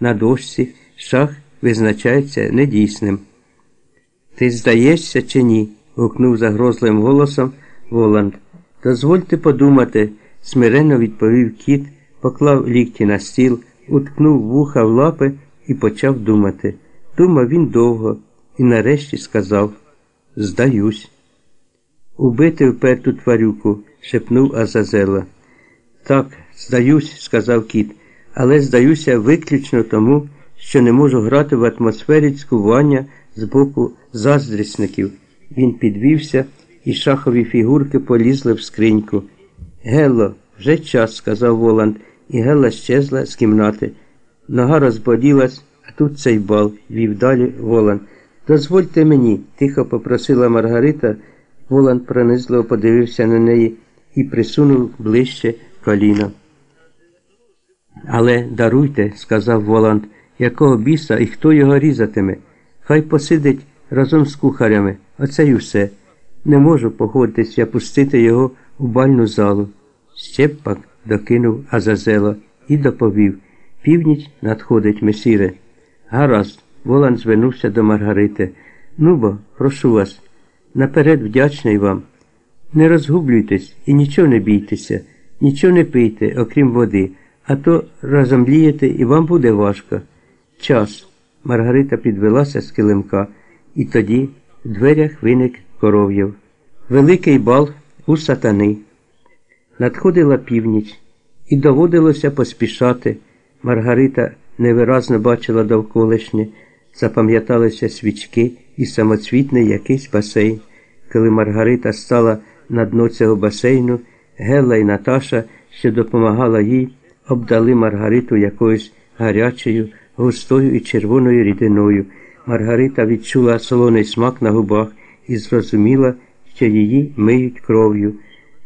на дошці, шах визначається недійсним. Ти здаєшся чи ні? гукнув загрозливим голосом Воланд. Дозвольте подумати, смиренно відповів кіт, поклав лікті на стіл, уткнув вуха в лапи і почав думати. Думав він довго і нарешті сказав Здаюсь. Убити вперту тварюку, шепнув Азазела. Так, здаюсь, сказав кіт, але здаюся виключно тому, що не можу грати в атмосфері цькування з боку заздрісників. Він підвівся, і шахові фігурки полізли в скриньку. Гелло, вже час, сказав Воланд, і Гелла щезла з кімнати. Нога розболілась, а тут цей бал, вів далі Воланд. Дозвольте мені, тихо попросила Маргарита. Воланд пронизливо подивився на неї і присунув ближче коліно. Але даруйте, сказав Воланд, якого біса і хто його різатиме. Хай посидить разом з кухарями, оце й усе. Не можу погодитися пустити його у бальну залу. Ще пак докинув Азазело і доповів північ надходить месіре. Гаразд, Воланд звернувся до Маргарити. Ну бо, прошу вас, наперед вдячний вам. Не розгублюйтесь і нічого не бійтеся, нічого не пийте, окрім води, а то розомлієте і вам буде важко. Час. Маргарита підвелася з килимка, і тоді в дверях виник коров'яв. Великий бал у сатани. Надходила північ, і доводилося поспішати. Маргарита невиразно бачила довколишнє, запам'яталися свічки і самоцвітний якийсь басейн. Коли Маргарита стала на дно цього басейну, Гелла і Наташа, що допомагала їй, обдали Маргариту якоюсь гарячою, густою і червоною рідиною. Маргарита відчула солоний смак на губах і зрозуміла, що її миють кров'ю.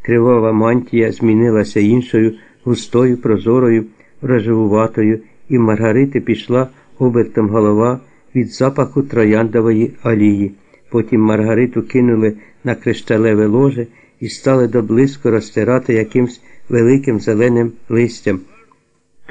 Кривава мантія змінилася іншою, густою, прозорою, рожевуватою, і Маргарити пішла обертом голова від запаху трояндової олії. Потім Маргариту кинули на кришталеве ложе і стали доблизько розтирати якимсь великим зеленим листям.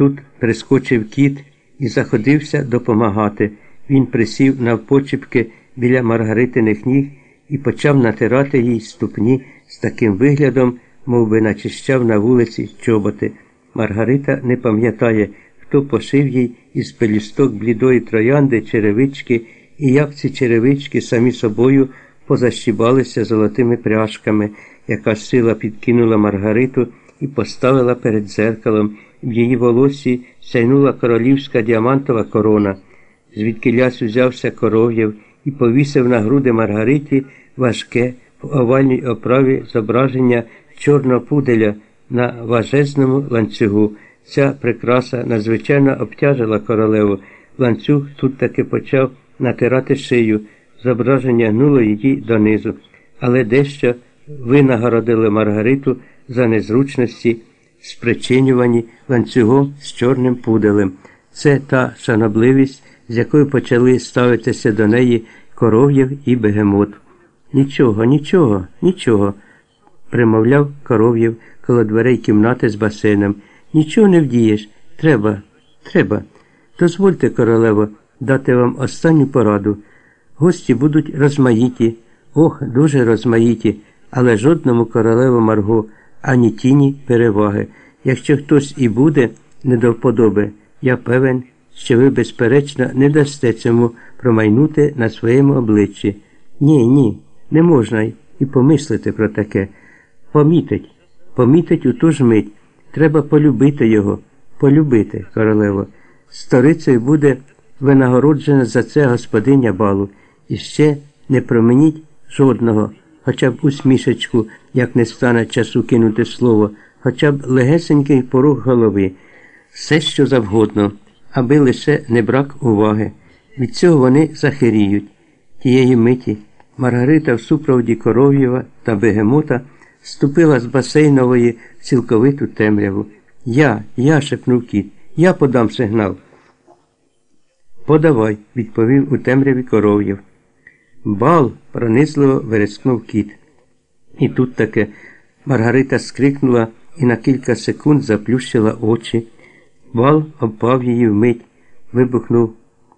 Тут прискочив кіт і заходився допомагати. Він присів навпочіпки біля Маргаритиних ніг і почав натирати їй ступні з таким виглядом, мов би начищав на вулиці чоботи. Маргарита не пам'ятає, хто пошив їй із пелісток блідої троянди черевички і як ці черевички самі собою позащібалися золотими пряжками, яка сила підкинула Маргариту і поставила перед дзеркалом. В її волосі сяйнула королівська діамантова корона, звідки ляс узявся коров'яв і повісив на груди Маргариті важке в овальній оправі зображення чорного пуделя на важезному ланцюгу. Ця прикраса надзвичайно обтяжила королеву. Ланцюг тут таки почав натирати шию, зображення гнуло її донизу, але дещо винагородили Маргариту за незручності, спричинювані ланцюгом з чорним пуделем. Це та шанобливість, з якою почали ставитися до неї коров'яв і бегемот. Нічого, нічого, нічого, примовляв коров'яв коло дверей кімнати з басейном. Нічого не вдієш. Треба, треба. Дозвольте, королево, дати вам останню пораду. Гості будуть розмаїті, ох, дуже розмаїті, але жодному королеву Марго ані тіні переваги. Якщо хтось і буде не до вподоби, я певен, що ви, безперечно, не дасте цьому промайнути на своєму обличчі. Ні, ні, не можна і помислити про таке. Помітить, помітить у ту ж мить. Треба полюбити його, полюбити, королево. Сторицею буде винагороджена за це господиня балу. І ще не променіть жодного, хоча б усмішечку, як не стане часу кинути слово, хоча б легесенький порух голови, все що завгодно, аби лише не брак уваги. Від цього вони захиріють. Тієї миті Маргарита в супроводі Коров'єва та Бегемота ступила з басейнової в цілковиту темряву. Я, я, шепнув кіт, я подам сигнал. Подавай, відповів у темряві коров'єв. Бал, пронизливо верескнув кіт. І тут таке Маргарита скрикнула і на кілька секунд заплющила очі. Бал обпав її вмить. вибухнув